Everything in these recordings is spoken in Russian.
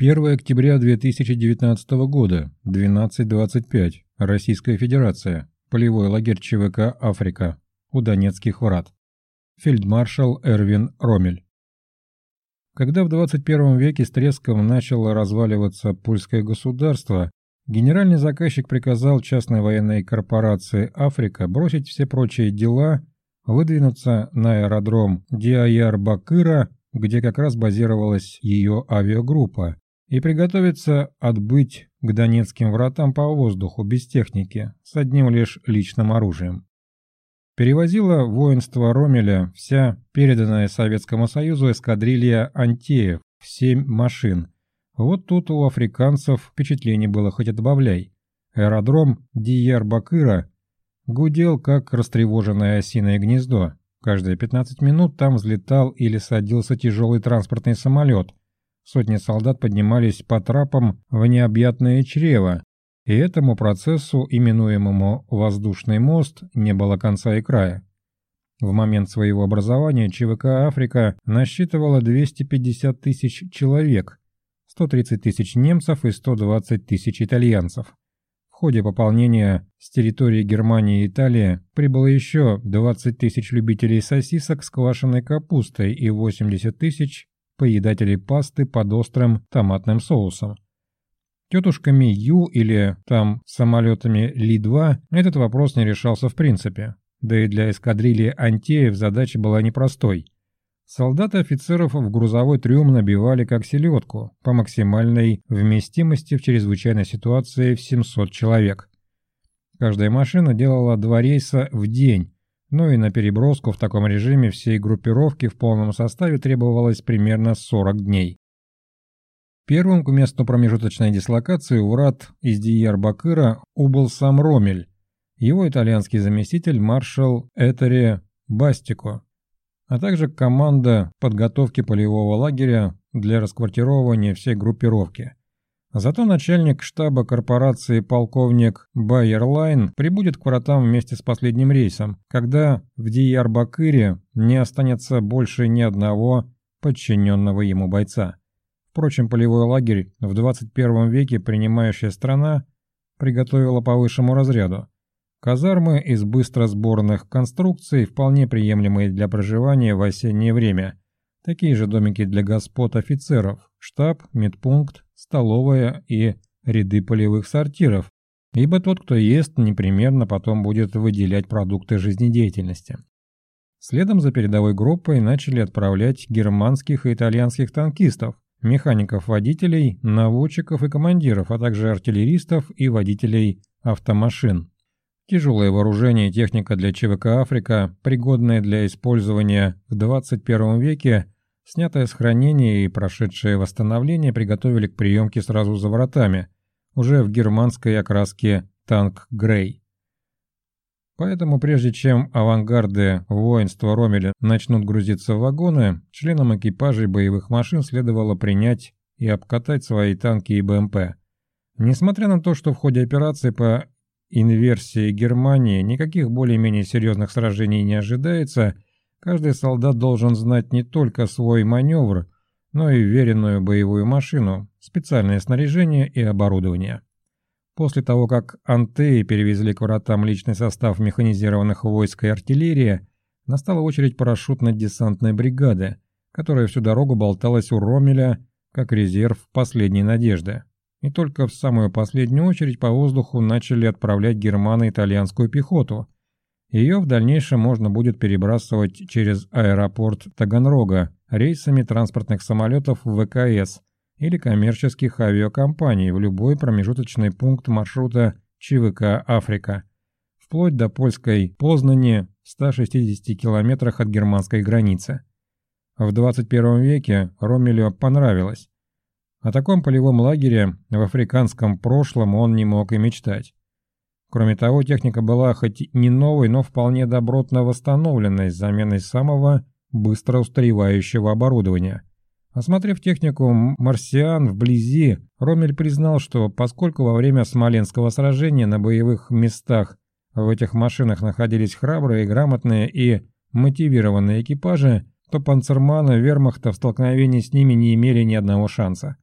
1 октября 2019 года, 12.25, Российская Федерация, полевой лагерь ЧВК «Африка», у Донецких врат. Фельдмаршал Эрвин Ромель. Когда в 21 веке с треском начало разваливаться польское государство, генеральный заказчик приказал частной военной корпорации «Африка» бросить все прочие дела, выдвинуться на аэродром Диаяр-Бакыра, где как раз базировалась ее авиагруппа, и приготовиться отбыть к Донецким вратам по воздуху без техники, с одним лишь личным оружием. Перевозила воинство Ромеля вся переданная Советскому Союзу эскадрилья «Антеев» в семь машин. Вот тут у африканцев впечатлений было хоть и добавляй. Аэродром Диер-Бакыра гудел, как растревоженное осиное гнездо. Каждые 15 минут там взлетал или садился тяжелый транспортный самолет, Сотни солдат поднимались по трапам в необъятное чрево, и этому процессу, именуемому «воздушный мост», не было конца и края. В момент своего образования ЧВК «Африка» насчитывала 250 тысяч человек, 130 тысяч немцев и 120 тысяч итальянцев. В ходе пополнения с территории Германии и Италии прибыло еще 20 тысяч любителей сосисок с квашеной капустой и 80 тысяч поедателей пасты под острым томатным соусом. Тетушками Ю или там самолетами Ли-2 этот вопрос не решался в принципе. Да и для эскадрильи Антеев задача была непростой. Солдаты офицеров в грузовой трюм набивали как селедку по максимальной вместимости в чрезвычайной ситуации в 700 человек. Каждая машина делала два рейса в день, ну и на переброску в таком режиме всей группировки в полном составе требовалось примерно 40 дней. Первым к месту промежуточной дислокации у врат из Дияр-Бакыра убыл сам Ромель, его итальянский заместитель маршал Этери Бастико, а также команда подготовки полевого лагеря для расквартирования всей группировки. Зато начальник штаба корпорации полковник Байерлайн прибудет к вратам вместе с последним рейсом, когда в Диярбакыре не останется больше ни одного подчиненного ему бойца. Впрочем, полевой лагерь в 21 веке принимающая страна приготовила по высшему разряду. Казармы из быстросборных конструкций, вполне приемлемые для проживания в осеннее время. Такие же домики для господ офицеров, штаб, медпункт, столовая и ряды полевых сортиров, ибо тот, кто ест, непременно потом будет выделять продукты жизнедеятельности. Следом за передовой группой начали отправлять германских и итальянских танкистов, механиков-водителей, наводчиков и командиров, а также артиллеристов и водителей автомашин. Тяжелое вооружение и техника для ЧВК «Африка», пригодная для использования в 21 веке, Снятое с хранения и прошедшее восстановление приготовили к приемке сразу за воротами, уже в германской окраске «Танк Грей». Поэтому прежде чем авангарды воинства Ромеля начнут грузиться в вагоны, членам экипажей боевых машин следовало принять и обкатать свои танки и БМП. Несмотря на то, что в ходе операции по инверсии Германии никаких более-менее серьезных сражений не ожидается – Каждый солдат должен знать не только свой маневр, но и веренную боевую машину, специальное снаряжение и оборудование. После того, как Антеи перевезли к вратам личный состав механизированных войск и артиллерии, настала очередь парашютно-десантной бригады, которая всю дорогу болталась у Ромеля как резерв последней надежды. И только в самую последнюю очередь по воздуху начали отправлять германо-итальянскую пехоту – ее в дальнейшем можно будет перебрасывать через аэропорт Таганрога рейсами транспортных самолетов ВКС или коммерческих авиакомпаний в любой промежуточный пункт маршрута ЧВК «Африка», вплоть до польской Познани в 160 километрах от германской границы. В 21 веке Ромелю понравилось. О таком полевом лагере в африканском прошлом он не мог и мечтать. Кроме того, техника была хоть не новой, но вполне добротно восстановленной с заменой самого быстро устаревающего оборудования. Осмотрев технику «Марсиан» вблизи, Ромель признал, что поскольку во время Смоленского сражения на боевых местах в этих машинах находились храбрые, грамотные и мотивированные экипажи, то панцерманы вермахта в столкновении с ними не имели ни одного шанса.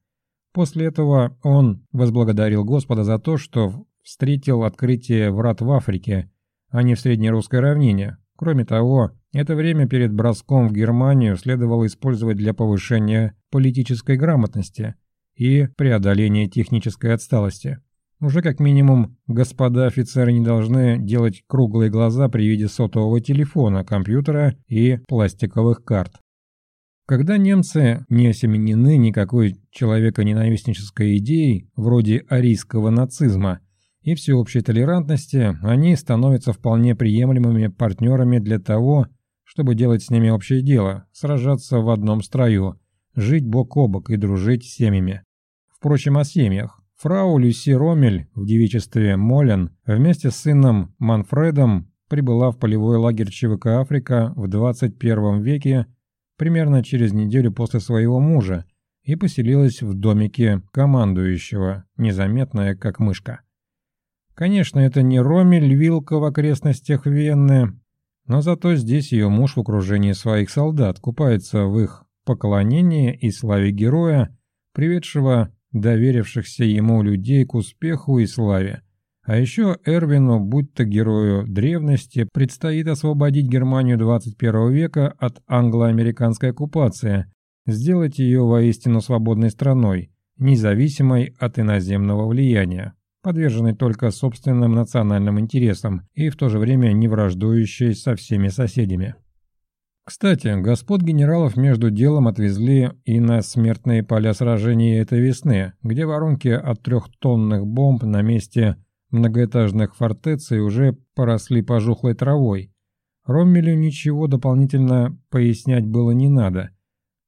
После этого он возблагодарил Господа за то, что встретил открытие врат в Африке, а не в среднерусской равнине. Кроме того, это время перед броском в Германию следовало использовать для повышения политической грамотности и преодоления технической отсталости. Уже как минимум, господа офицеры не должны делать круглые глаза при виде сотового телефона, компьютера и пластиковых карт. Когда немцы не осеменены никакой человеконенавистнической идеей, вроде арийского нацизма и всеобщей толерантности, они становятся вполне приемлемыми партнерами для того, чтобы делать с ними общее дело, сражаться в одном строю, жить бок о бок и дружить с семьями. Впрочем, о семьях. Фрау Люси Ромель в девичестве Молен вместе с сыном Манфредом прибыла в полевой лагерь ЧВК «Африка» в 21 веке примерно через неделю после своего мужа и поселилась в домике командующего, незаметная как мышка. Конечно, это не Ромель Вилка в окрестностях Вены, но зато здесь ее муж в окружении своих солдат купается в их поклонении и славе героя, приведшего доверившихся ему людей к успеху и славе. А еще Эрвину, будь то герою древности, предстоит освободить Германию 21 века от англо-американской оккупации, сделать ее воистину свободной страной, независимой от иноземного влияния, подверженной только собственным национальным интересам и в то же время не враждующей со всеми соседями. Кстати, господ генералов между делом отвезли и на смертные поля сражений этой весны, где воронки от трехтонных бомб на месте многоэтажных фортеций уже поросли пожухлой травой. Роммелю ничего дополнительно пояснять было не надо.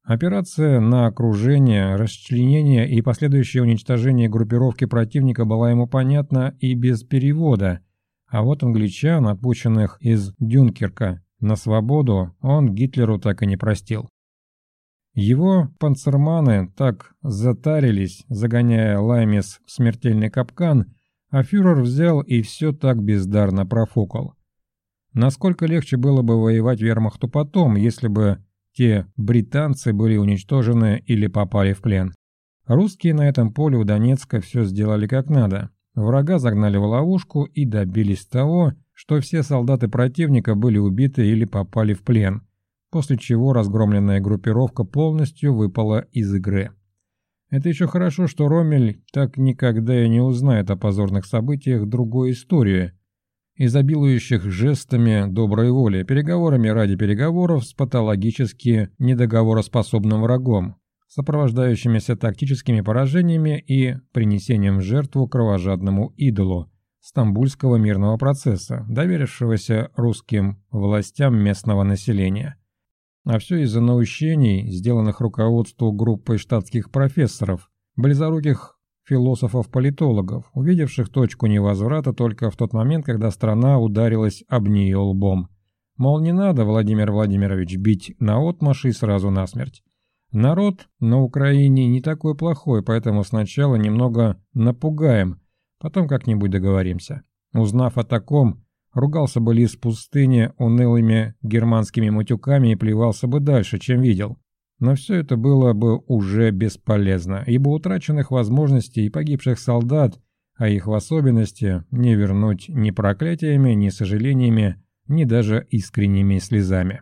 Операция на окружение, расчленение и последующее уничтожение группировки противника была ему понятна и без перевода, а вот англичан, отпущенных из Дюнкерка на свободу, он Гитлеру так и не простил. Его панцерманы так затарились, загоняя Лаймис в смертельный капкан, а фюрер взял и все так бездарно профукал. Насколько легче было бы воевать вермахту потом, если бы те британцы были уничтожены или попали в плен. Русские на этом поле у Донецка все сделали как надо. Врага загнали в ловушку и добились того, что все солдаты противника были убиты или попали в плен, после чего разгромленная группировка полностью выпала из игры. Это еще хорошо, что Ромель так никогда и не узнает о позорных событиях другой истории, изобилующих жестами доброй воли, переговорами ради переговоров с патологически недоговороспособным врагом, сопровождающимися тактическими поражениями и принесением в жертву кровожадному идолу стамбульского мирного процесса, доверившегося русским властям местного населения. А все из-за наущений, сделанных руководству группой штатских профессоров, близоруких философов-политологов, увидевших точку невозврата только в тот момент, когда страна ударилась об нее лбом. Мол, не надо, Владимир Владимирович, бить наотмашь и сразу насмерть. Народ на Украине не такой плохой, поэтому сначала немного напугаем, потом как-нибудь договоримся. Узнав о таком, Ругался бы лис в пустыне унылыми германскими матюками и плевался бы дальше, чем видел. Но все это было бы уже бесполезно, ибо утраченных возможностей и погибших солдат, а их в особенности, не вернуть ни проклятиями, ни сожалениями, ни даже искренними слезами.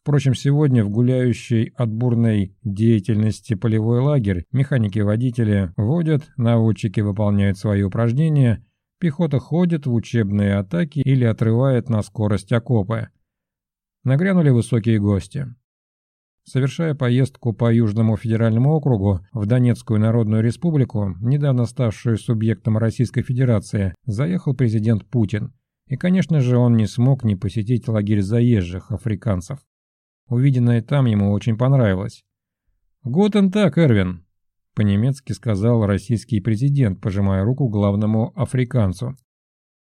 Впрочем, сегодня в гуляющей от бурной деятельности полевой лагерь механики-водители водят, наводчики выполняют свои упражнения, Пехота ходит в учебные атаки или отрывает на скорость окопы. Нагрянули высокие гости. Совершая поездку по Южному федеральному округу в Донецкую Народную Республику, недавно ставшую субъектом Российской Федерации, заехал президент Путин. И, конечно же, он не смог не посетить лагерь заезжих африканцев. Увиденное там ему очень понравилось. «Гутен так, Эрвин», по-немецки сказал российский президент, пожимая руку главному африканцу.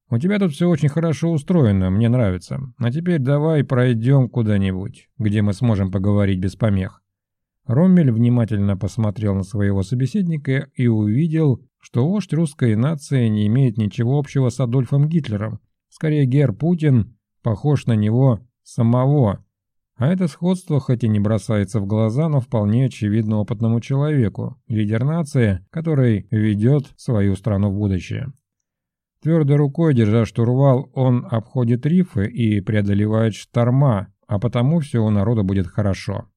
«У тебя тут все очень хорошо устроено, мне нравится. А теперь давай пройдем куда-нибудь, где мы сможем поговорить без помех». Роммель внимательно посмотрел на своего собеседника и увидел, что вождь русской нации не имеет ничего общего с Адольфом Гитлером. Скорее, Гер Путин похож на него самого. А это сходство хоть и не бросается в глаза, но вполне очевидно опытному человеку, лидер нации, который ведет свою страну в будущее. Твердой рукой, держа штурвал, он обходит рифы и преодолевает шторма, а потому все у народа будет хорошо.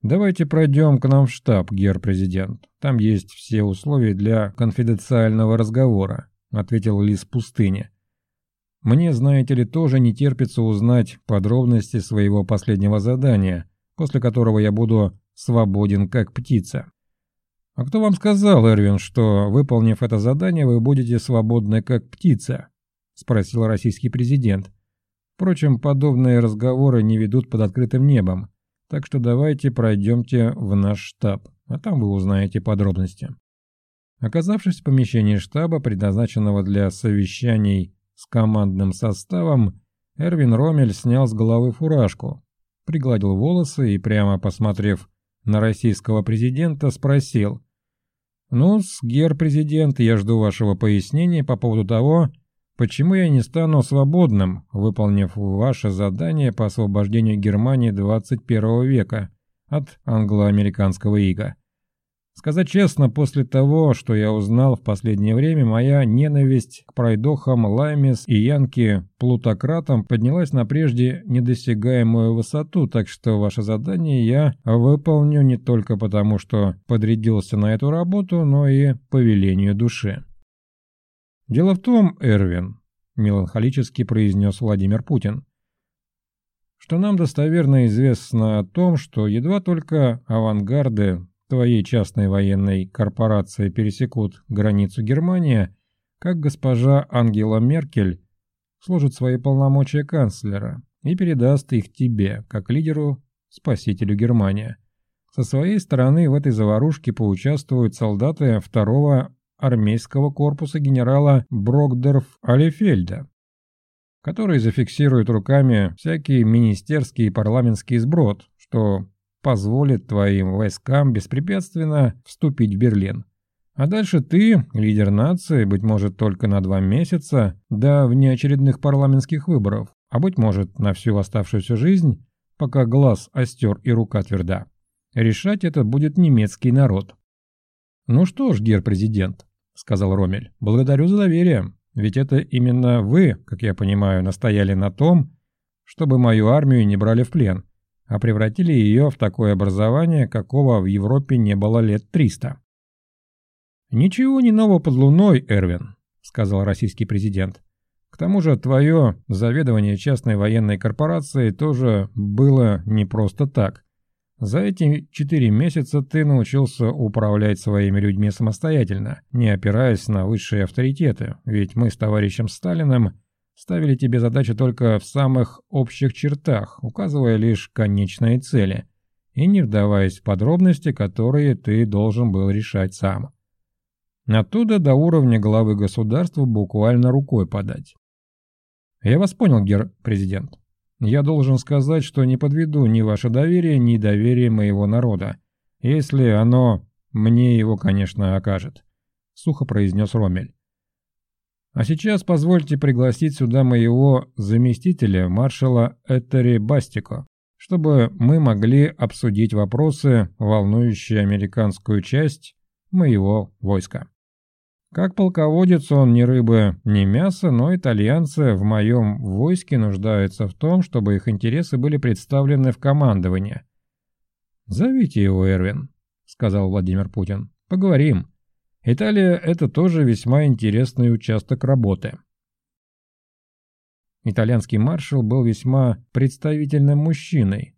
«Давайте пройдем к нам в штаб, гер-президент. Там есть все условия для конфиденциального разговора», — ответил Лис пустыни. «Мне, знаете ли, тоже не терпится узнать подробности своего последнего задания, после которого я буду свободен как птица». «А кто вам сказал, Эрвин, что, выполнив это задание, вы будете свободны как птица?» — спросил российский президент. Впрочем, подобные разговоры не ведут под открытым небом. Так что давайте пройдемте в наш штаб, а там вы узнаете подробности. Оказавшись в помещении штаба, предназначенного для совещаний с командным составом, Эрвин Ромель снял с головы фуражку, пригладил волосы и, прямо посмотрев на российского президента, спросил «Ну, с гер-президент, я жду вашего пояснения по поводу того, Почему я не стану свободным, выполнив ваше задание по освобождению Германии 21 века от англо-американского ига? Сказать честно, после того, что я узнал в последнее время, моя ненависть к пройдохам Лаймис и Янки плутократам поднялась на прежде недосягаемую высоту, так что ваше задание я выполню не только потому, что подрядился на эту работу, но и по велению души. «Дело в том, Эрвин», – меланхолически произнес Владимир Путин, что нам достоверно известно о том, что едва только авангарды твоей частной военной корпорации пересекут границу Германии, как госпожа Ангела Меркель сложит свои полномочия канцлера и передаст их тебе, как лидеру, спасителю Германии. Со своей стороны в этой заварушке поучаствуют солдаты второго армейского корпуса генерала Брокдорф-Алефельда, который зафиксирует руками всякий министерский и парламентский сброд, что позволит твоим войскам беспрепятственно вступить в Берлин. А дальше ты, лидер нации, быть может только на два месяца до внеочередных парламентских выборов, а быть может на всю оставшуюся жизнь, пока глаз остер и рука тверда. Решать это будет немецкий народ. Ну что ж, гер-президент, сказал Ромель. «Благодарю за доверие, ведь это именно вы, как я понимаю, настояли на том, чтобы мою армию не брали в плен, а превратили ее в такое образование, какого в Европе не было лет триста». «Ничего не нового под луной, Эрвин», — сказал российский президент. «К тому же твое заведование частной военной корпорацией тоже было не просто так. За эти четыре месяца ты научился управлять своими людьми самостоятельно, не опираясь на высшие авторитеты, ведь мы с товарищем Сталиным ставили тебе задачи только в самых общих чертах, указывая лишь конечные цели, и не вдаваясь в подробности, которые ты должен был решать сам. Оттуда до уровня главы государства буквально рукой подать. Я вас понял, гер президент. Я должен сказать, что не подведу ни ваше доверие, ни доверие моего народа, если оно мне его, конечно, окажет», — сухо произнес Ромель. «А сейчас позвольте пригласить сюда моего заместителя, маршала Этери Бастико, чтобы мы могли обсудить вопросы, волнующие американскую часть моего войска». Как полководец он ни рыбы, ни мяса, но итальянцы в моем войске нуждаются в том, чтобы их интересы были представлены в командовании. «Зовите его, Эрвин», — сказал Владимир Путин. «Поговорим. Италия — это тоже весьма интересный участок работы». Итальянский маршал был весьма представительным мужчиной.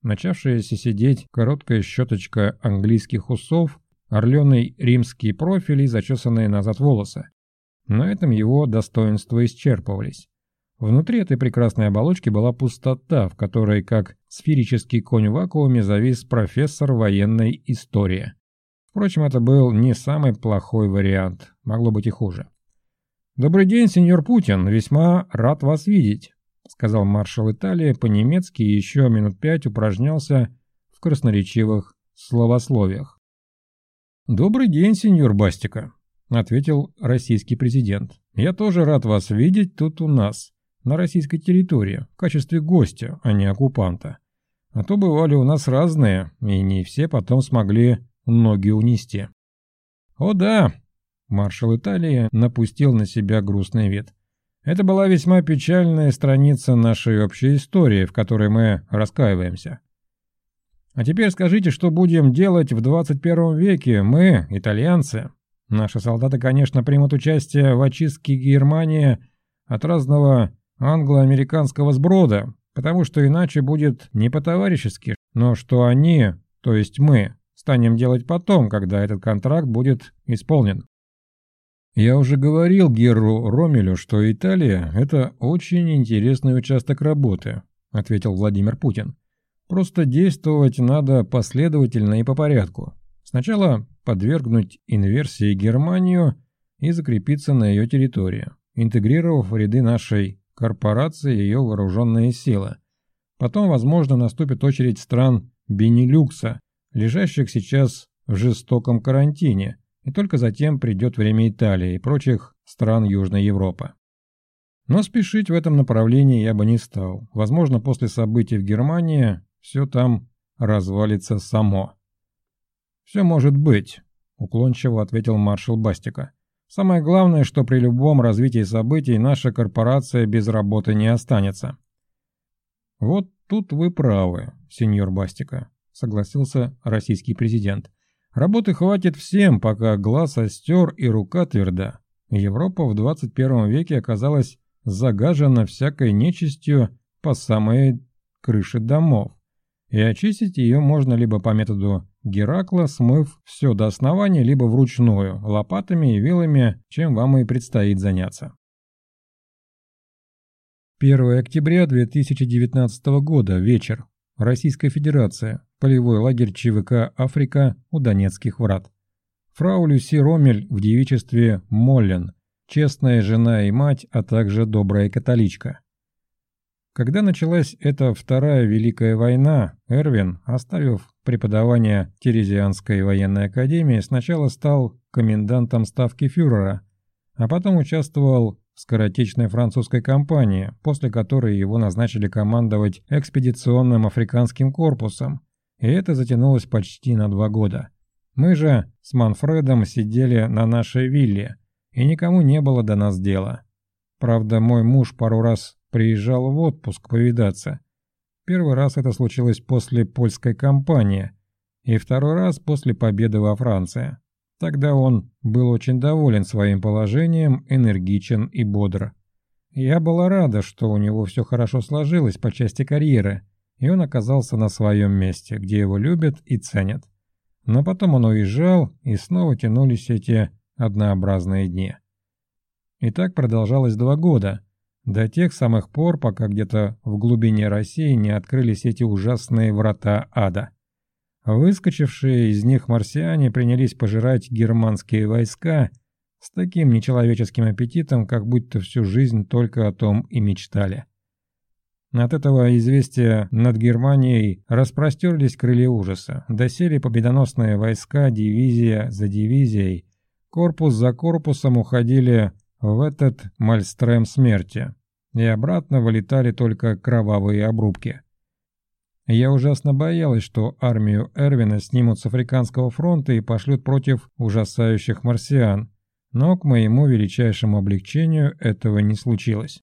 Начавшаяся сидеть короткая щеточка английских усов орленый римский профиль и зачесанные назад волосы. На этом его достоинства исчерпывались. Внутри этой прекрасной оболочки была пустота, в которой, как сферический конь в вакууме, завис профессор военной истории. Впрочем, это был не самый плохой вариант, могло быть и хуже. «Добрый день, сеньор Путин, весьма рад вас видеть», сказал маршал Италии по-немецки и еще минут пять упражнялся в красноречивых словословиях. «Добрый день, сеньор Бастика», — ответил российский президент. «Я тоже рад вас видеть тут у нас, на российской территории, в качестве гостя, а не оккупанта. А то бывали у нас разные, и не все потом смогли ноги унести. О да, маршал Италии напустил на себя грустный вид. Это была весьма печальная страница нашей общей истории, в которой мы раскаиваемся. А теперь скажите, что будем делать в 21 веке мы, итальянцы? Наши солдаты, конечно, примут участие в очистке Германии от разного англо-американского сброда, потому что иначе будет не по-товарищески, но что они, то есть мы, станем делать потом, когда этот контракт будет исполнен. Я уже говорил Герру Ромелю, что Италия – это очень интересный участок работы, ответил Владимир Путин. Просто действовать надо последовательно и по порядку. Сначала подвергнуть инверсии Германию и закрепиться на ее территории, интегрировав в ряды нашей корпорации ее вооруженные силы. Потом, возможно, наступит очередь стран Бенилюкса, лежащих сейчас в жестоком карантине, и только затем придет время Италии и прочих стран Южной Европы. Но спешить в этом направлении я бы не стал. Возможно, после событий в Германии все там развалится само. «Все может быть», — уклончиво ответил маршал Бастика. Самое главное, что при любом развитии событий наша корпорация без работы не останется. Вот тут вы правы, сеньор Бастика, согласился российский президент. Работы хватит всем, пока глаз остер и рука тверда. Европа в 21 веке оказалась загажена всякой нечистью по самой крыше домов. И очистить ее можно либо по методу Геракла, смыв все до основания, либо вручную, лопатами и вилами, чем вам и предстоит заняться. 1 октября 2019 года, вечер. Российская Федерация. Полевой лагерь ЧВК «Африка» у Донецких врат. Фрау Люси Ромель в девичестве Моллен, честная жена и мать, а также добрая католичка. Когда началась эта Вторая Великая война, Эрвин, оставив преподавание Терезианской военной академии, сначала стал комендантом ставки фюрера, а потом участвовал скоротечной французской кампании, после которой его назначили командовать экспедиционным африканским корпусом, и это затянулось почти на два года. Мы же с Манфредом сидели на нашей вилле, и никому не было до нас дела. Правда, мой муж пару раз приезжал в отпуск повидаться. Первый раз это случилось после польской кампании, и второй раз после победы во Франции. Тогда он был очень доволен своим положением, энергичен и бодр. Я была рада, что у него все хорошо сложилось по части карьеры, и он оказался на своем месте, где его любят и ценят. Но потом он уезжал, и снова тянулись эти однообразные дни. И так продолжалось два года, до тех самых пор, пока где-то в глубине России не открылись эти ужасные врата ада. Выскочившие из них марсиане принялись пожирать германские войска с таким нечеловеческим аппетитом, как будто всю жизнь только о том и мечтали. От этого известия над Германией распростерлись крылья ужаса, досели победоносные войска дивизия за дивизией, корпус за корпусом уходили в этот мальстрем смерти, и обратно вылетали только кровавые обрубки. Я ужасно боялась, что армию Эрвина снимут с Африканского фронта и пошлют против ужасающих марсиан, но к моему величайшему облегчению этого не случилось.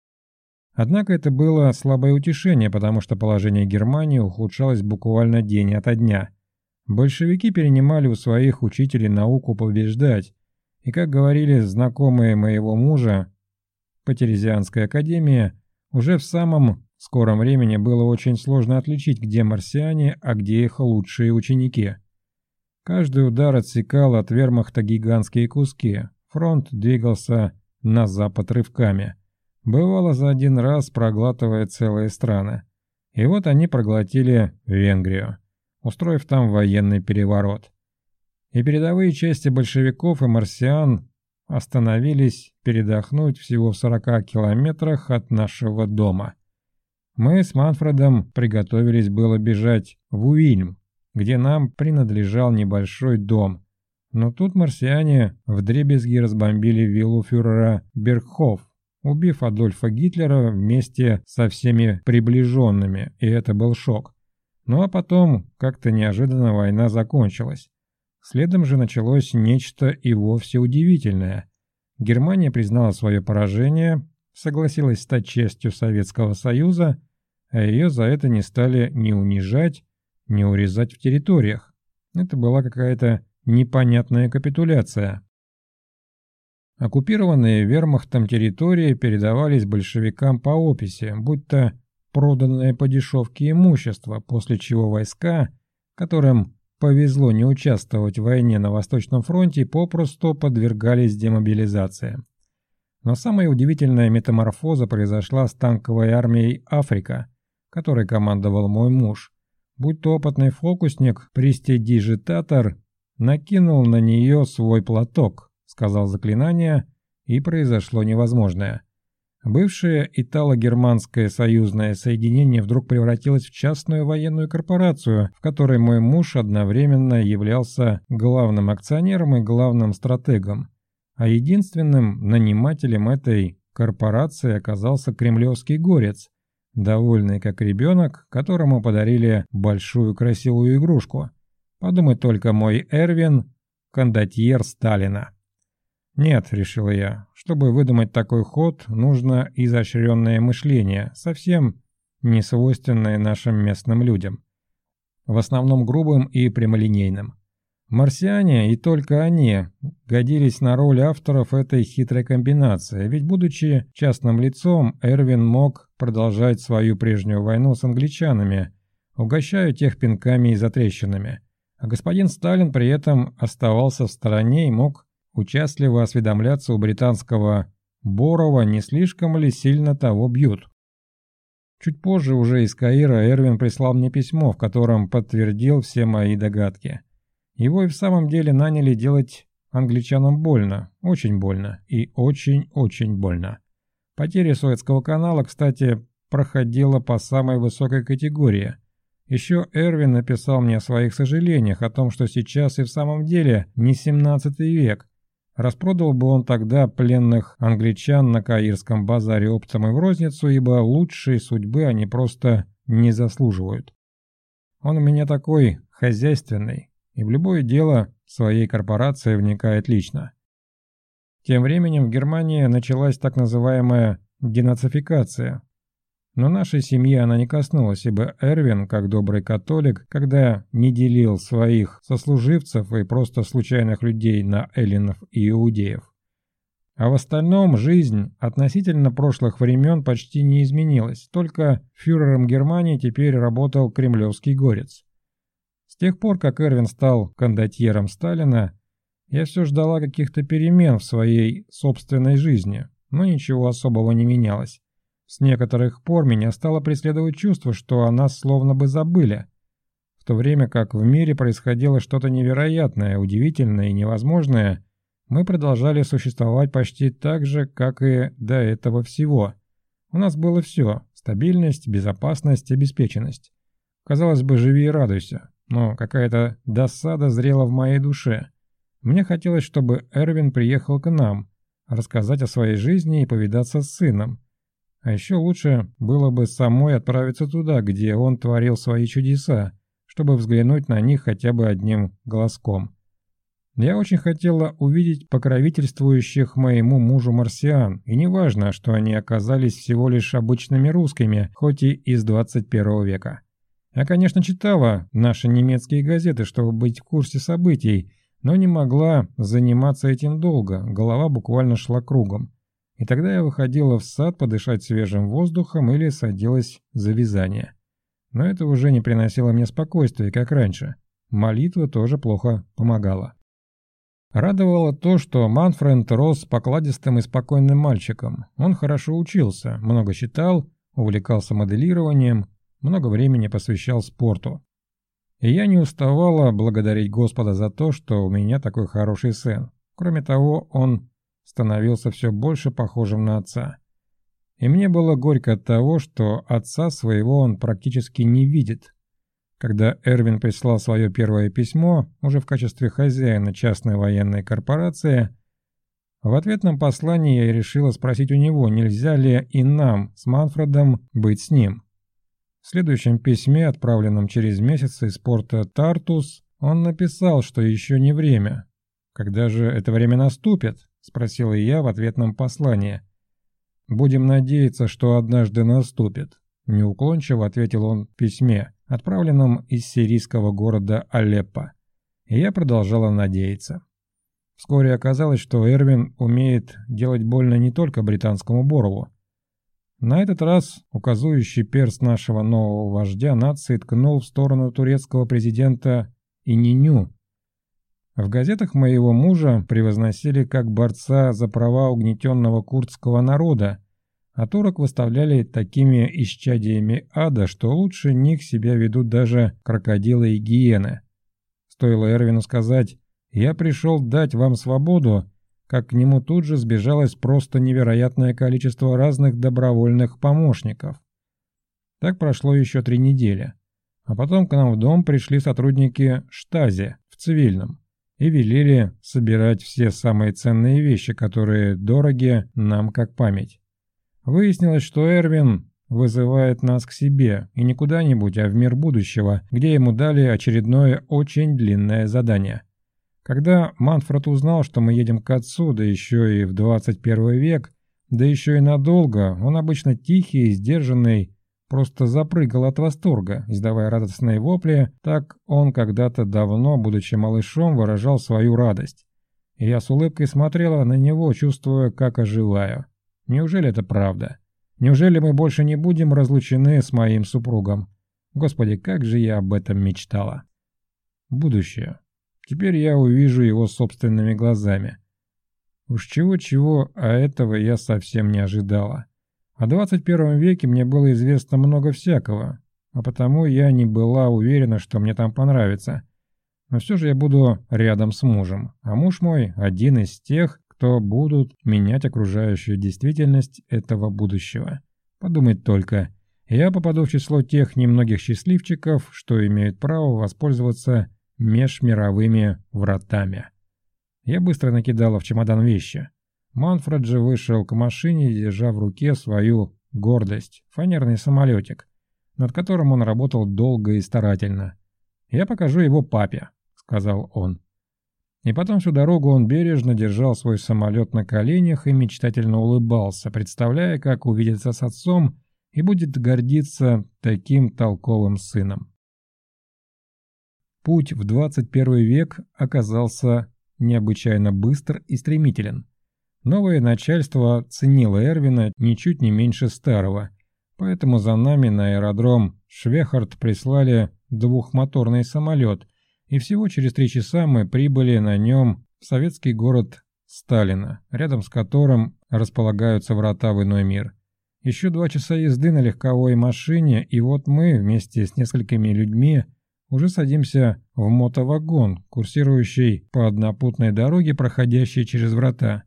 Однако это было слабое утешение, потому что положение Германии ухудшалось буквально день ото дня. Большевики перенимали у своих учителей науку побеждать, и, как говорили знакомые моего мужа по Терезианской академии, уже в самом скором времени было очень сложно отличить, где марсиане, а где их лучшие ученики. Каждый удар отсекал от вермахта гигантские куски. Фронт двигался на запад рывками. Бывало за один раз проглатывая целые страны. И вот они проглотили Венгрию, устроив там военный переворот и передовые части большевиков и марсиан остановились передохнуть всего в 40 километрах от нашего дома. Мы с Манфредом приготовились было бежать в Уильм, где нам принадлежал небольшой дом. Но тут марсиане вдребезги разбомбили виллу фюрера Бергхоф, убив Адольфа Гитлера вместе со всеми приближенными, и это был шок. Ну а потом как-то неожиданно война закончилась. Следом же началось нечто и вовсе удивительное. Германия признала свое поражение, согласилась стать частью Советского Союза, а ее за это не стали ни унижать, ни урезать в территориях. Это была какая-то непонятная капитуляция. Оккупированные вермахтом территории передавались большевикам по описи, будь то проданное по дешевке имущество, после чего войска, которым повезло не участвовать в войне на Восточном фронте, попросту подвергались демобилизации. Но самая удивительная метаморфоза произошла с танковой армией «Африка», которой командовал мой муж. Будь то опытный фокусник, престидижитатор, накинул на нее свой платок – сказал заклинание, и произошло невозможное. Бывшее итало-германское союзное соединение вдруг превратилось в частную военную корпорацию, в которой мой муж одновременно являлся главным акционером и главным стратегом, а единственным нанимателем этой корпорации оказался кремлевский горец, довольный как ребенок, которому подарили большую красивую игрушку. Подумай только мой Эрвин, кондотьер Сталина. «Нет», — решил я, — «чтобы выдумать такой ход, нужно изощренное мышление, совсем не свойственное нашим местным людям. В основном грубым и прямолинейным. Марсиане, и только они, годились на роль авторов этой хитрой комбинации, ведь будучи частным лицом, Эрвин мог продолжать свою прежнюю войну с англичанами, угощая тех пинками и затрещинами. А господин Сталин при этом оставался в стороне и мог участливо осведомляться у британского Борова, не слишком ли сильно того бьют. Чуть позже уже из Каира Эрвин прислал мне письмо, в котором подтвердил все мои догадки. Его и в самом деле наняли делать англичанам больно, очень больно и очень-очень больно. Потеря Советского канала, кстати, проходила по самой высокой категории. Еще Эрвин написал мне о своих сожалениях, о том, что сейчас и в самом деле не 17 век, Распродал бы он тогда пленных англичан на Каирском базаре оптом и в розницу, ибо лучшей судьбы они просто не заслуживают. Он у меня такой хозяйственный и в любое дело своей корпорации вникает лично. Тем временем в Германии началась так называемая денацификация, но нашей семьи она не коснулась, ибо Эрвин, как добрый католик, когда не делил своих сослуживцев и просто случайных людей на эллинов и иудеев. А в остальном жизнь относительно прошлых времен почти не изменилась, только фюрером Германии теперь работал кремлевский горец. Тех пор, как Эрвин стал кондотьером Сталина, я все ждала каких-то перемен в своей собственной жизни, но ничего особого не менялось. С некоторых пор меня стало преследовать чувство, что о нас словно бы забыли, в то время как в мире происходило что-то невероятное, удивительное и невозможное, мы продолжали существовать почти так же, как и до этого всего. У нас было все – стабильность, безопасность, обеспеченность. Казалось бы, живи и радуйся, но какая-то досада зрела в моей душе. Мне хотелось, чтобы Эрвин приехал к нам, рассказать о своей жизни и повидаться с сыном. А еще лучше было бы самой отправиться туда, где он творил свои чудеса, чтобы взглянуть на них хотя бы одним глазком. Я очень хотела увидеть покровительствующих моему мужу марсиан, и неважно, что они оказались всего лишь обычными русскими, хоть и из 21 века. Я, конечно, читала наши немецкие газеты, чтобы быть в курсе событий, но не могла заниматься этим долго, голова буквально шла кругом. И тогда я выходила в сад подышать свежим воздухом или садилась за вязание. Но это уже не приносило мне спокойствия, как раньше. Молитва тоже плохо помогала. Радовало то, что Манфред рос покладистым и спокойным мальчиком. Он хорошо учился, много читал, увлекался моделированием, много времени посвящал спорту. И я не уставала благодарить Господа за то, что у меня такой хороший сын. Кроме того, он становился все больше похожим на отца. И мне было горько от того, что отца своего он практически не видит. Когда Эрвин прислал свое первое письмо, уже в качестве хозяина частной военной корпорации, в ответном послании я решила спросить у него, нельзя ли и нам с Манфредом быть с ним. В следующем письме, отправленном через месяц из порта Тартус, он написал, что еще не время. «Когда же это время наступит?» – спросила я в ответном послании. «Будем надеяться, что однажды наступит», – неуклончиво ответил он в письме, отправленном из сирийского города Алеппо. И я продолжала надеяться. Вскоре оказалось, что Эрвин умеет делать больно не только британскому Борову. На этот раз указующий перст нашего нового вождя нации ткнул в сторону турецкого президента Ининю. В газетах моего мужа превозносили как борца за права угнетенного курдского народа, а турок выставляли такими исчадиями ада, что лучше них себя ведут даже крокодилы и гиены. Стоило Эрвину сказать «Я пришел дать вам свободу», как к нему тут же сбежалось просто невероятное количество разных добровольных помощников. Так прошло еще три недели. А потом к нам в дом пришли сотрудники штази в цивильном и велели собирать все самые ценные вещи, которые дороги нам как память. Выяснилось, что Эрвин вызывает нас к себе, и не куда-нибудь, а в мир будущего, где ему дали очередное очень длинное задание. Когда Манфред узнал, что мы едем к отцу, да еще и в 21 век, да еще и надолго, он обычно тихий и сдержанный, просто запрыгал от восторга, издавая радостные вопли, так он когда-то давно, будучи малышом, выражал свою радость. Я с улыбкой смотрела на него, чувствуя, как оживаю. Неужели это правда? Неужели мы больше не будем разлучены с моим супругом? Господи, как же я об этом мечтала. Будущее. Теперь я увижу его собственными глазами. Уж чего-чего, а этого я совсем не ожидала. О 21 веке мне было известно много всякого, а потому я не была уверена, что мне там понравится. Но все же я буду рядом с мужем, а муж мой один из тех, кто будут менять окружающую действительность этого будущего. Подумать только, я попаду в число тех немногих счастливчиков, что имеют право воспользоваться межмировыми вратами. Я быстро накидала в чемодан вещи. Манфред же вышел к машине, держа в руке свою гордость, фанерный самолетик, над которым он работал долго и старательно. «Я покажу его папе», — сказал он. И потом всю дорогу он бережно держал свой самолет на коленях и мечтательно улыбался, представляя, как увидится с отцом и будет гордиться таким толковым сыном. Путь в 21 век оказался необычайно быстр и стремителен. Новое начальство ценило Эрвина ничуть не меньше старого, поэтому за нами на аэродром Швехард прислали двухмоторный самолет, и всего через три часа мы прибыли на нем в советский город Сталина, рядом с которым располагаются врата в иной мир. Еще два часа езды на легковой машине, и вот мы вместе с несколькими людьми уже садимся в мотовагон, курсирующий по однопутной дороге, проходящей через врата.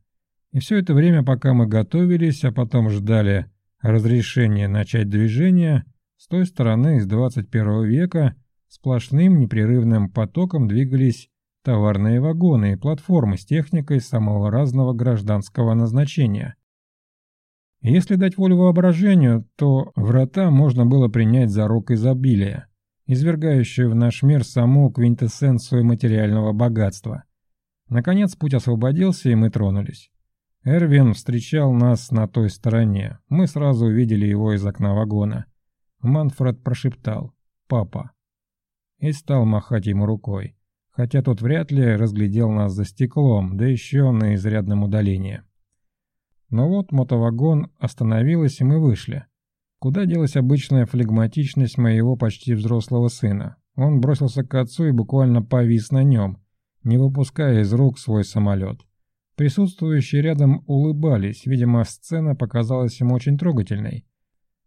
И все это время, пока мы готовились, а потом ждали разрешения начать движение, с той стороны из 21 века Сплошным непрерывным потоком двигались товарные вагоны и платформы с техникой самого разного гражданского назначения. Если дать волю воображению, то врата можно было принять за рок изобилия, извергающую в наш мир саму квинтэссенцию материального богатства. Наконец путь освободился, и мы тронулись. Эрвин встречал нас на той стороне. Мы сразу увидели его из окна вагона. Манфред прошептал «Папа» и стал махать ему рукой, хотя тот вряд ли разглядел нас за стеклом, да еще на изрядном удалении. Но вот мотовагон остановилась, и мы вышли. Куда делась обычная флегматичность моего почти взрослого сына? Он бросился к отцу и буквально повис на нем, не выпуская из рук свой самолет. Присутствующие рядом улыбались, видимо, сцена показалась ему очень трогательной.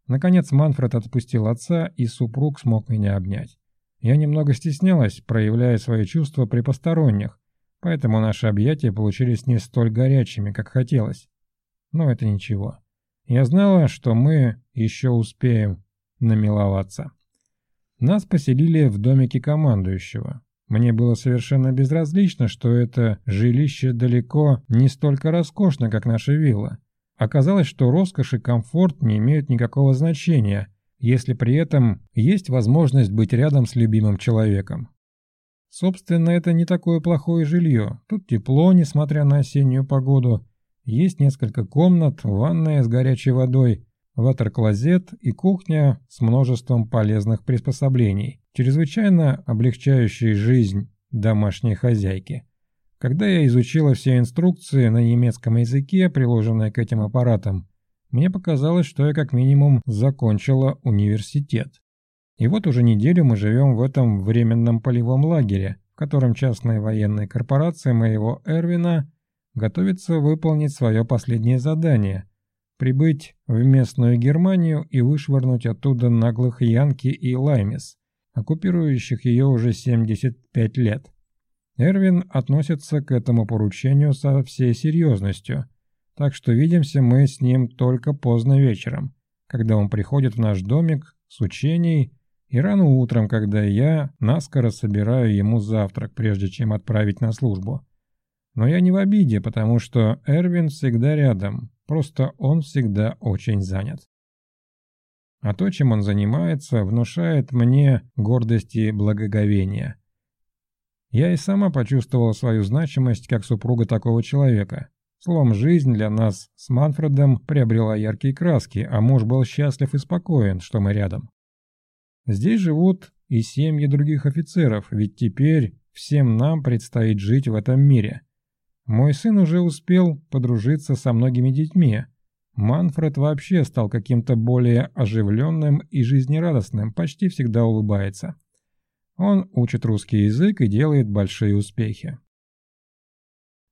Наконец Манфред отпустил отца, и супруг смог меня обнять. Я немного стеснялась, проявляя свои чувства при посторонних, поэтому наши объятия получились не столь горячими, как хотелось. Но это ничего. Я знала, что мы еще успеем намиловаться. Нас поселили в домике командующего. Мне было совершенно безразлично, что это жилище далеко не столько роскошно, как наша вилла. Оказалось, что роскошь и комфорт не имеют никакого значения, если при этом есть возможность быть рядом с любимым человеком. Собственно, это не такое плохое жилье. Тут тепло, несмотря на осеннюю погоду. Есть несколько комнат, ванная с горячей водой, ватер-клозет и кухня с множеством полезных приспособлений, чрезвычайно облегчающие жизнь домашней хозяйки. Когда я изучила все инструкции на немецком языке, приложенные к этим аппаратам, мне показалось, что я как минимум закончила университет. И вот уже неделю мы живем в этом временном полевом лагере, в котором частная военная корпорация моего Эрвина готовится выполнить свое последнее задание – прибыть в местную Германию и вышвырнуть оттуда наглых Янки и Лаймис, оккупирующих ее уже 75 лет. Эрвин относится к этому поручению со всей серьезностью, так что видимся мы с ним только поздно вечером, когда он приходит в наш домик с учений и рано утром, когда я наскоро собираю ему завтрак, прежде чем отправить на службу. Но я не в обиде, потому что Эрвин всегда рядом, просто он всегда очень занят. А то, чем он занимается, внушает мне гордость и благоговение. Я и сама почувствовала свою значимость как супруга такого человека. Словом, жизнь для нас с Манфредом приобрела яркие краски, а муж был счастлив и спокоен, что мы рядом. Здесь живут и семьи других офицеров, ведь теперь всем нам предстоит жить в этом мире. Мой сын уже успел подружиться со многими детьми. Манфред вообще стал каким-то более оживленным и жизнерадостным, почти всегда улыбается. Он учит русский язык и делает большие успехи.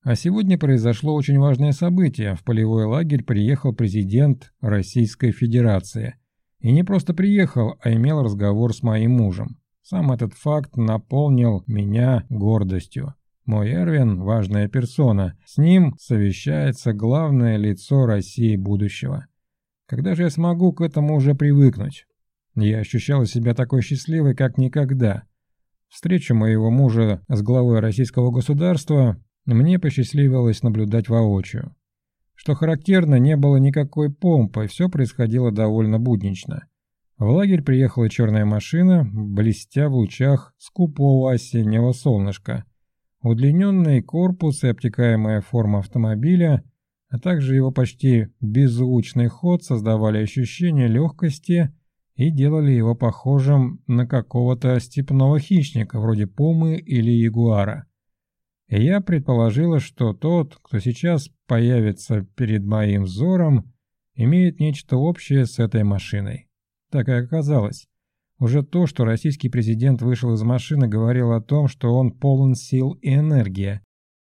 А сегодня произошло очень важное событие. В полевой лагерь приехал президент Российской Федерации – и не просто приехал, а имел разговор с моим мужем. Сам этот факт наполнил меня гордостью. Мой Эрвин – важная персона. С ним совещается главное лицо России будущего. Когда же я смогу к этому уже привыкнуть? Я ощущала себя такой счастливой, как никогда. Встречу моего мужа с главой российского государства мне посчастливилось наблюдать воочию. Что характерно, не было никакой помпы, все происходило довольно буднично. В лагерь приехала черная машина, блестя в лучах скупого осеннего солнышка. Удлиненный корпус и обтекаемая форма автомобиля, а также его почти беззвучный ход создавали ощущение легкости и делали его похожим на какого-то степного хищника, вроде пумы или ягуара и я предположила, что тот, кто сейчас появится перед моим взором, имеет нечто общее с этой машиной. Так и оказалось. Уже то, что российский президент вышел из машины, говорило о том, что он полон сил и энергии.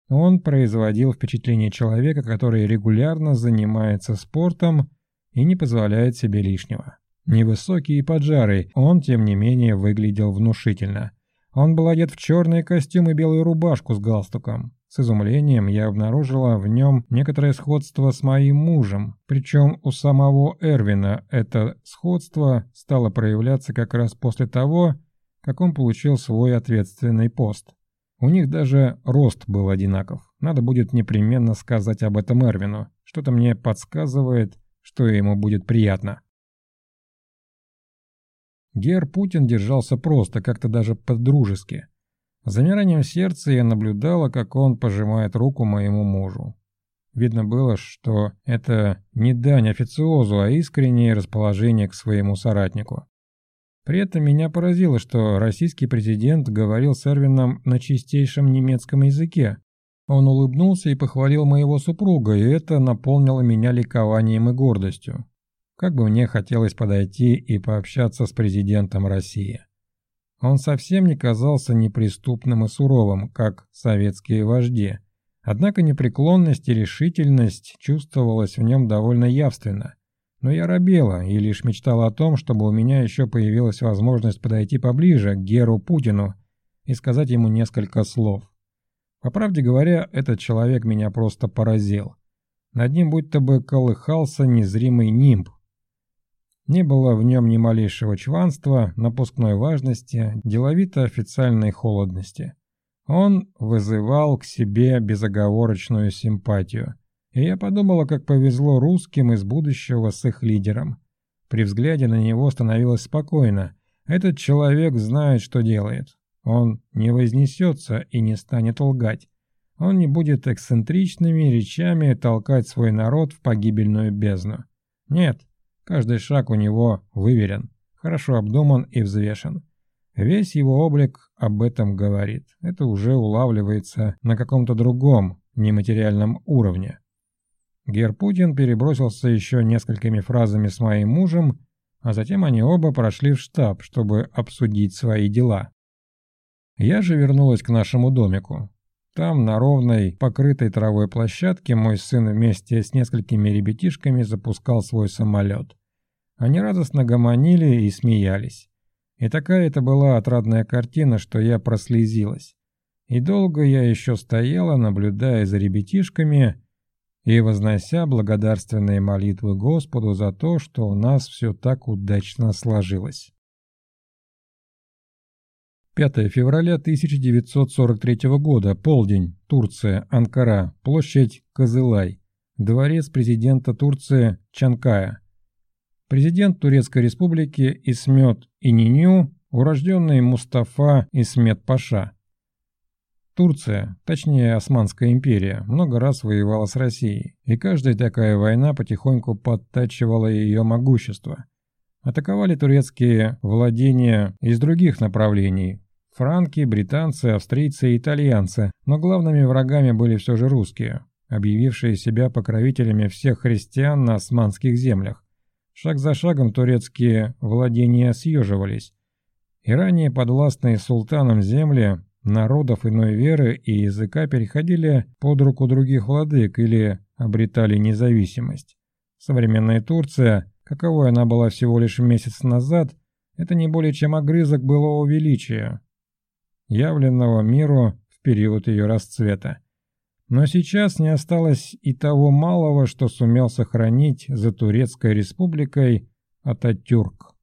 Он производил впечатление человека, который регулярно занимается спортом и не позволяет себе лишнего. Невысокий и поджарый, он, тем не менее, выглядел внушительно – он был одет в черный костюм и белую рубашку с галстуком. С изумлением я обнаружила в нем некоторое сходство с моим мужем, причем у самого Эрвина это сходство стало проявляться как раз после того, как он получил свой ответственный пост. У них даже рост был одинаков. Надо будет непременно сказать об этом Эрвину. Что-то мне подсказывает, что ему будет приятно. Гер Путин держался просто, как-то даже по-дружески. Замиранием сердца я наблюдала, как он пожимает руку моему мужу. Видно было, что это не дань официозу, а искреннее расположение к своему соратнику. При этом меня поразило, что российский президент говорил с Эрвином на чистейшем немецком языке. Он улыбнулся и похвалил моего супруга, и это наполнило меня ликованием и гордостью. Как бы мне хотелось подойти и пообщаться с президентом России. Он совсем не казался неприступным и суровым, как советские вожди. Однако непреклонность и решительность чувствовалась в нем довольно явственно. Но я робела и лишь мечтала о том, чтобы у меня еще появилась возможность подойти поближе к Геру Путину и сказать ему несколько слов. По правде говоря, этот человек меня просто поразил. Над ним будто бы колыхался незримый нимб, не было в нем ни малейшего чванства, напускной важности, деловито-официальной холодности. Он вызывал к себе безоговорочную симпатию. И я подумала, как повезло русским из будущего с их лидером. При взгляде на него становилось спокойно. Этот человек знает, что делает. Он не вознесется и не станет лгать. Он не будет эксцентричными речами толкать свой народ в погибельную бездну. Нет, каждый шаг у него выверен, хорошо обдуман и взвешен. Весь его облик об этом говорит. Это уже улавливается на каком-то другом, нематериальном уровне. Гер Путин перебросился еще несколькими фразами с моим мужем, а затем они оба прошли в штаб, чтобы обсудить свои дела. Я же вернулась к нашему домику. Там, на ровной, покрытой травой площадке, мой сын вместе с несколькими ребятишками запускал свой самолет. Они радостно гомонили и смеялись. И такая это была отрадная картина, что я прослезилась. И долго я еще стояла, наблюдая за ребятишками и вознося благодарственные молитвы Господу за то, что у нас все так удачно сложилось. 5 февраля 1943 года, полдень, Турция, Анкара, площадь Кызылай, дворец президента Турции Чанкая. Президент Турецкой республики Исмет Ининю, урожденный Мустафа Исмет Паша. Турция, точнее Османская империя, много раз воевала с Россией, и каждая такая война потихоньку подтачивала ее могущество. Атаковали турецкие владения из других направлений, Франки, британцы, австрийцы и итальянцы, но главными врагами были все же русские, объявившие себя покровителями всех христиан на османских землях. Шаг за шагом турецкие владения съеживались. И ранее подвластные султанам земли народов иной веры и языка переходили под руку других владык или обретали независимость. Современная Турция, каковой она была всего лишь месяц назад, это не более чем огрызок былого величия, явленного миру в период ее расцвета. Но сейчас не осталось и того малого, что сумел сохранить за Турецкой республикой Ататюрк.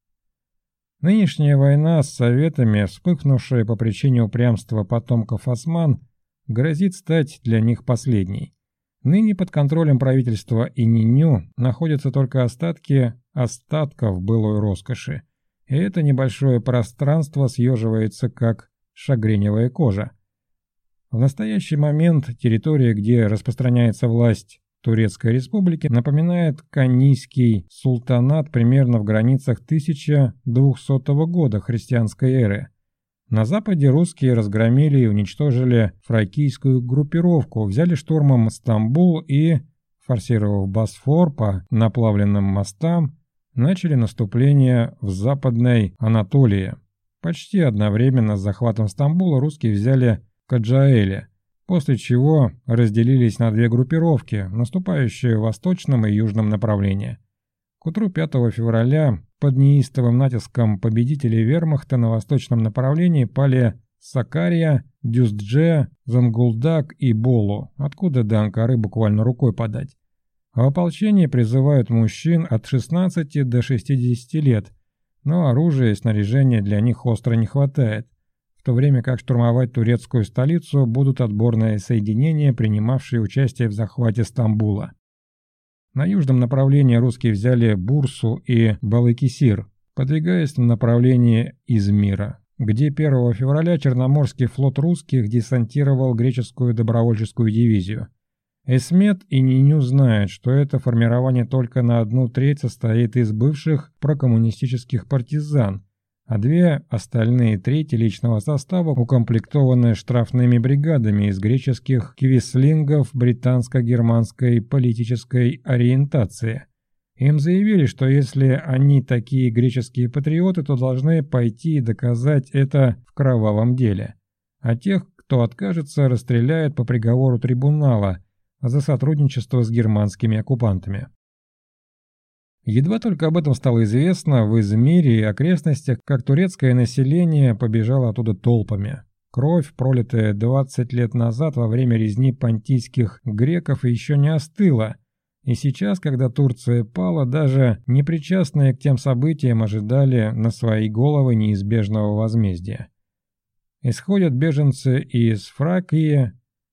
Нынешняя война с Советами, вспыхнувшая по причине упрямства потомков осман, грозит стать для них последней. Ныне под контролем правительства Ининю находятся только остатки остатков былой роскоши, и это небольшое пространство съеживается как шагреневая кожа. В настоящий момент территория, где распространяется власть Турецкой Республики, напоминает Канийский султанат примерно в границах 1200 года христианской эры. На западе русские разгромили и уничтожили фракийскую группировку, взяли штурмом Стамбул и, форсировав Босфор по наплавленным мостам, начали наступление в Западной Анатолии. Почти одновременно с захватом Стамбула русские взяли Каджаэле, после чего разделились на две группировки, наступающие в восточном и южном направлении. К утру 5 февраля под неистовым натиском победителей вермахта на восточном направлении пали Сакария, Дюздже, Зангулдак и Болу, откуда до Анкары буквально рукой подать. В ополчении призывают мужчин от 16 до 60 лет – но оружия и снаряжения для них остро не хватает, в то время как штурмовать турецкую столицу будут отборные соединения, принимавшие участие в захвате Стамбула. На южном направлении русские взяли Бурсу и Балыкисир, подвигаясь в направлении Измира, где 1 февраля Черноморский флот русских десантировал греческую добровольческую дивизию. Эсмет и Ниню знают, что это формирование только на одну треть состоит из бывших прокоммунистических партизан, а две остальные трети личного состава укомплектованы штрафными бригадами из греческих квислингов британско-германской политической ориентации. Им заявили, что если они такие греческие патриоты, то должны пойти и доказать это в кровавом деле. А тех, кто откажется, расстреляют по приговору трибунала – за сотрудничество с германскими оккупантами. Едва только об этом стало известно, в Измире и окрестностях, как турецкое население побежало оттуда толпами. Кровь, пролитая 20 лет назад во время резни понтийских греков, еще не остыла, и сейчас, когда Турция пала, даже непричастные к тем событиям ожидали на свои головы неизбежного возмездия. Исходят беженцы из Фракии,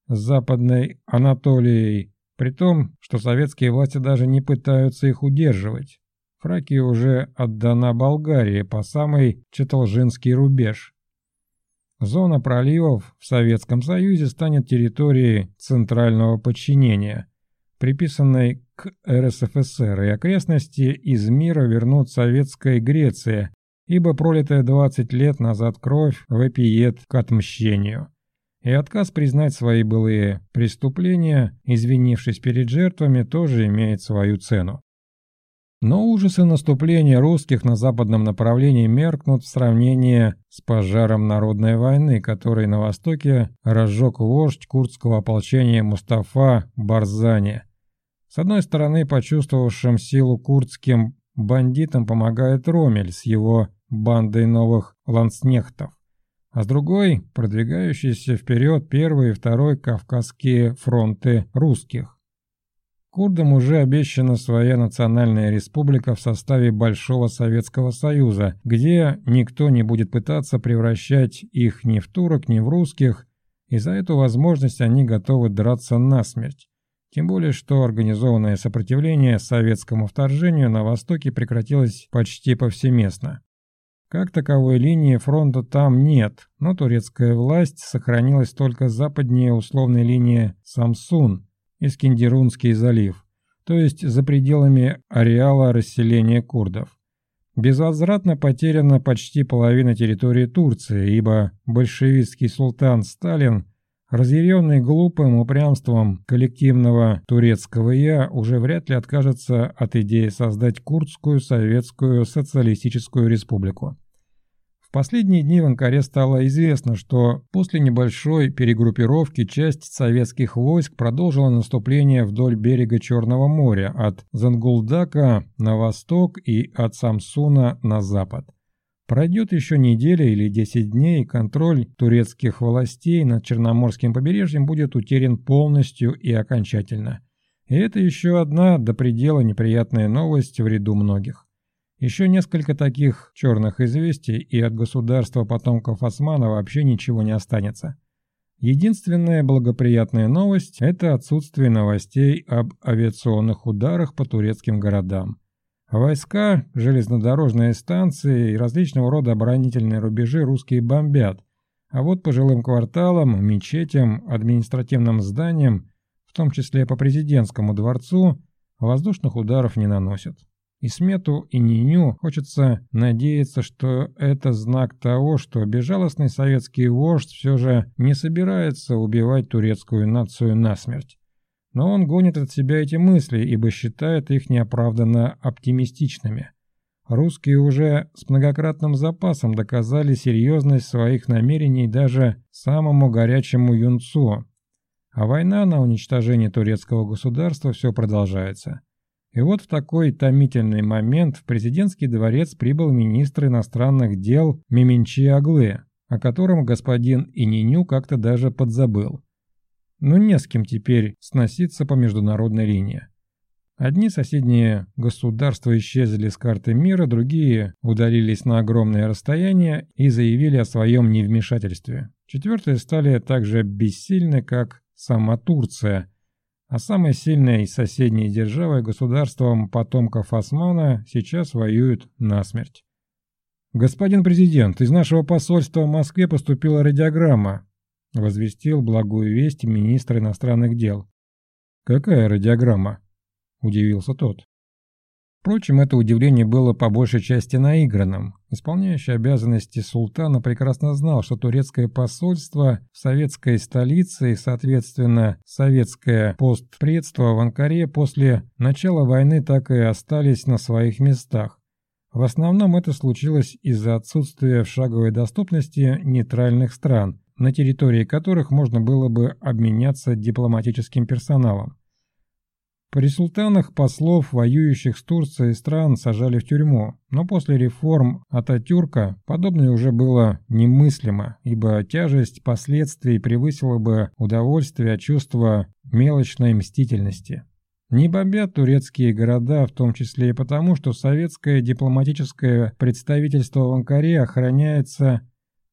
с Западной Анатолией, при том, что советские власти даже не пытаются их удерживать. Фракия уже отдана Болгарии по самый Четолжинский рубеж. Зона проливов в Советском Союзе станет территорией центрального подчинения, приписанной к РСФСР, и окрестности из мира вернут Советская Греция, ибо пролитая 20 лет назад кровь вопиет к отмщению. И отказ признать свои былые преступления, извинившись перед жертвами, тоже имеет свою цену. Но ужасы наступления русских на западном направлении меркнут в сравнении с пожаром народной войны, который на востоке разжег вождь курдского ополчения Мустафа Барзани. С одной стороны, почувствовавшим силу курдским бандитам помогает Ромель с его бандой новых ланснехтов, а с другой – продвигающиеся вперед первый и второй Кавказские фронты русских. Курдам уже обещана своя национальная республика в составе Большого Советского Союза, где никто не будет пытаться превращать их ни в турок, ни в русских, и за эту возможность они готовы драться насмерть. Тем более, что организованное сопротивление советскому вторжению на Востоке прекратилось почти повсеместно. Как таковой линии фронта там нет, но турецкая власть сохранилась только западнее условной линии Самсун – Искендерунский залив, то есть за пределами ареала расселения курдов. Безвозвратно потеряна почти половина территории Турции, ибо большевистский султан Сталин, разъяренный глупым упрямством коллективного турецкого «я», уже вряд ли откажется от идеи создать Курдскую Советскую Социалистическую Республику последние дни в Анкаре стало известно, что после небольшой перегруппировки часть советских войск продолжила наступление вдоль берега Черного моря от Зангулдака на восток и от Самсуна на запад. Пройдет еще неделя или 10 дней, и контроль турецких властей над Черноморским побережьем будет утерян полностью и окончательно. И это еще одна до предела неприятная новость в ряду многих. Еще несколько таких черных известий, и от государства потомков Османа вообще ничего не останется. Единственная благоприятная новость – это отсутствие новостей об авиационных ударах по турецким городам. Войска, железнодорожные станции и различного рода оборонительные рубежи русские бомбят, а вот по жилым кварталам, мечетям, административным зданиям, в том числе по президентскому дворцу, воздушных ударов не наносят. И Смету, и Ниню хочется надеяться, что это знак того, что безжалостный советский вождь все же не собирается убивать турецкую нацию насмерть. Но он гонит от себя эти мысли, ибо считает их неоправданно оптимистичными. Русские уже с многократным запасом доказали серьезность своих намерений даже самому горячему юнцу. А война на уничтожение турецкого государства все продолжается. И вот в такой томительный момент в президентский дворец прибыл министр иностранных дел Меменчи Аглы, о котором господин Ининю как-то даже подзабыл. Но ну, не с кем теперь сноситься по международной линии. Одни соседние государства исчезли с карты мира, другие удалились на огромное расстояние и заявили о своем невмешательстве. Четвертые стали так же бессильны, как сама Турция, а самой сильной соседней державой государством потомков Османа сейчас воюют насмерть. «Господин президент, из нашего посольства в Москве поступила радиограмма», возвестил благую весть министр иностранных дел. «Какая радиограмма?» – удивился тот. Впрочем, это удивление было по большей части наигранным. Исполняющий обязанности султана прекрасно знал, что турецкое посольство в советской столице и, соответственно, советское постпредство в Анкаре после начала войны так и остались на своих местах. В основном это случилось из-за отсутствия в шаговой доступности нейтральных стран, на территории которых можно было бы обменяться дипломатическим персоналом. При султанах послов, воюющих с Турцией стран, сажали в тюрьму, но после реформ Ататюрка подобное уже было немыслимо, ибо тяжесть последствий превысила бы удовольствие от чувства мелочной мстительности. Не бомбят турецкие города, в том числе и потому, что советское дипломатическое представительство в Анкаре охраняется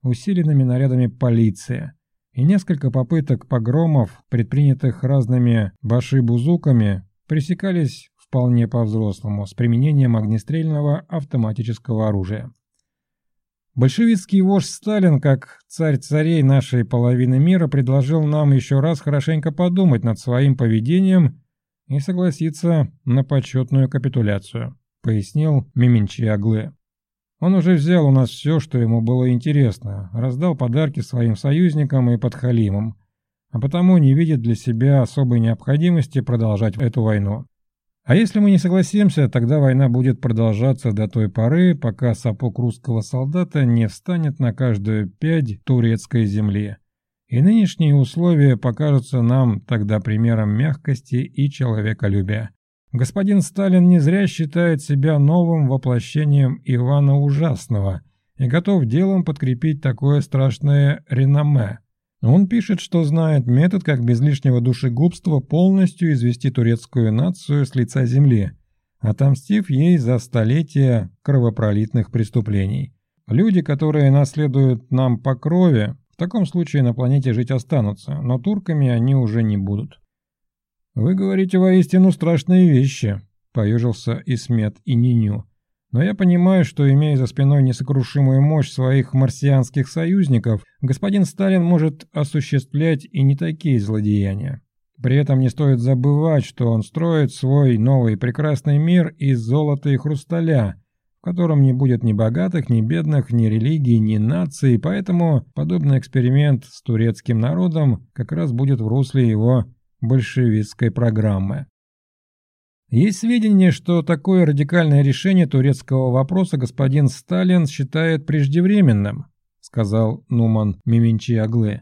усиленными нарядами полиции – и несколько попыток погромов, предпринятых разными башибузуками, пресекались вполне по-взрослому, с применением огнестрельного автоматического оружия. Большевистский вождь Сталин, как царь царей нашей половины мира, предложил нам еще раз хорошенько подумать над своим поведением и согласиться на почетную капитуляцию, пояснил Мименчи Аглы. Он уже взял у нас все, что ему было интересно, раздал подарки своим союзникам и подхалимам, а потому не видит для себя особой необходимости продолжать эту войну. А если мы не согласимся, тогда война будет продолжаться до той поры, пока сапог русского солдата не встанет на каждую пять турецкой земли. И нынешние условия покажутся нам тогда примером мягкости и человеколюбия. Господин Сталин не зря считает себя новым воплощением Ивана Ужасного и готов делом подкрепить такое страшное реноме. Он пишет, что знает метод, как без лишнего душегубства полностью извести турецкую нацию с лица земли, отомстив ей за столетия кровопролитных преступлений. Люди, которые наследуют нам по крови, в таком случае на планете жить останутся, но турками они уже не будут. «Вы говорите воистину страшные вещи», – поежился Исмет и Ниню. Но я понимаю, что, имея за спиной несокрушимую мощь своих марсианских союзников, господин Сталин может осуществлять и не такие злодеяния. При этом не стоит забывать, что он строит свой новый прекрасный мир из золота и хрусталя, в котором не будет ни богатых, ни бедных, ни религий, ни наций, поэтому подобный эксперимент с турецким народом как раз будет в русле его большевистской программы. Есть сведения, что такое радикальное решение турецкого вопроса господин Сталин считает преждевременным, сказал Нуман Мименчи Аглы.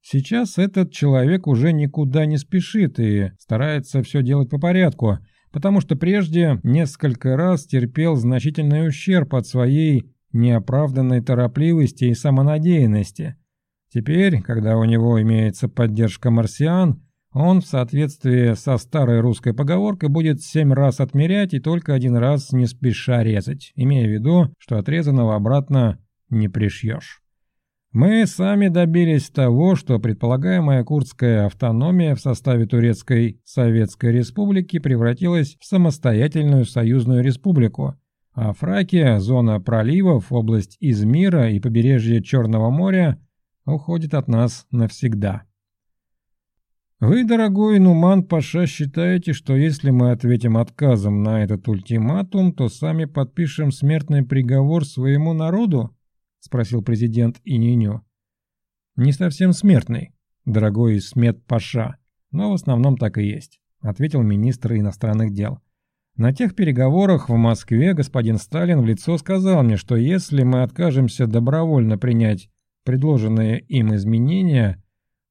Сейчас этот человек уже никуда не спешит и старается все делать по порядку, потому что прежде несколько раз терпел значительный ущерб от своей неоправданной торопливости и самонадеянности. Теперь, когда у него имеется поддержка марсиан, он в соответствии со старой русской поговоркой будет семь раз отмерять и только один раз не спеша резать, имея в виду, что отрезанного обратно не пришьешь. Мы сами добились того, что предполагаемая курдская автономия в составе Турецкой Советской Республики превратилась в самостоятельную союзную республику, а Фракия, зона проливов, область Измира и побережье Черного моря уходит от нас навсегда. Вы, дорогой Нуман Паша, считаете, что если мы ответим отказом на этот ультиматум, то сами подпишем смертный приговор своему народу? Спросил президент Ининю. Не совсем смертный, дорогой Смет Паша, но в основном так и есть, ответил министр иностранных дел. На тех переговорах в Москве господин Сталин в лицо сказал мне, что если мы откажемся добровольно принять предложенные им изменения –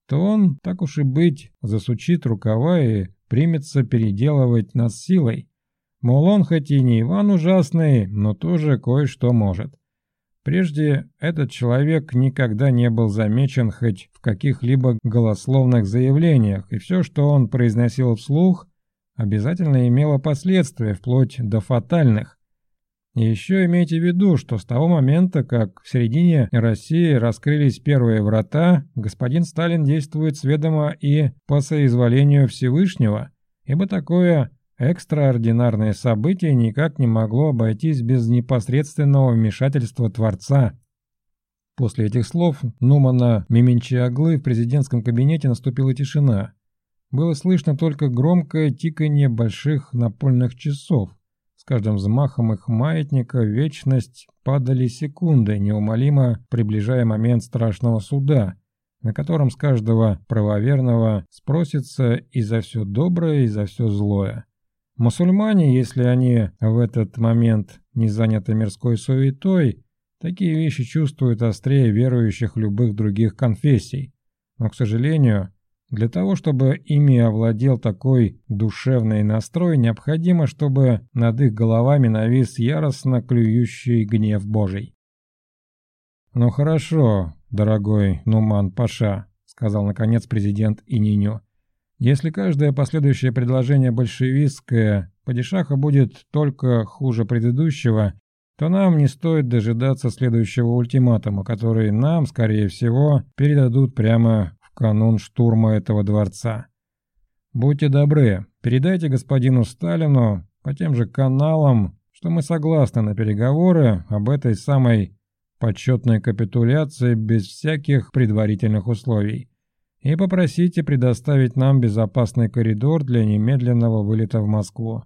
то он, так уж и быть, засучит рукава и примется переделывать нас силой. Мол, он хоть и не Иван ужасный, но тоже кое-что может. Прежде этот человек никогда не был замечен хоть в каких-либо голословных заявлениях, и все, что он произносил вслух, обязательно имело последствия, вплоть до фатальных. Еще имейте в виду, что с того момента, как в середине России раскрылись первые врата, господин Сталин действует сведомо и по соизволению Всевышнего, ибо такое экстраординарное событие никак не могло обойтись без непосредственного вмешательства Творца. После этих слов Нумана Мименчиаглы в президентском кабинете наступила тишина. Было слышно только громкое тиканье больших напольных часов каждым взмахом их маятника вечность падали секунды, неумолимо приближая момент страшного суда, на котором с каждого правоверного спросится и за все доброе, и за все злое. Мусульмане, если они в этот момент не заняты мирской суетой, такие вещи чувствуют острее верующих любых других конфессий. Но, к сожалению, для того, чтобы ими овладел такой душевный настрой, необходимо, чтобы над их головами навис яростно клюющий гнев Божий. «Ну хорошо, дорогой Нуман Паша», — сказал наконец президент Ининю. «Если каждое последующее предложение большевистское падишаха будет только хуже предыдущего, то нам не стоит дожидаться следующего ультиматума, который нам, скорее всего, передадут прямо канун штурма этого дворца. Будьте добры, передайте господину Сталину, по тем же каналам, что мы согласны на переговоры об этой самой почетной капитуляции без всяких предварительных условий и попросите предоставить нам безопасный коридор для немедленного вылета в Москву.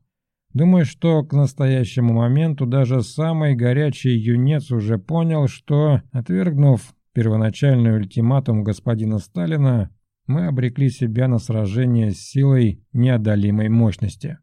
Думаю, что к настоящему моменту даже самый горячий юнец уже понял, что, отвергнув первоначальный ультиматум господина Сталина, мы обрекли себя на сражение с силой неодолимой мощности.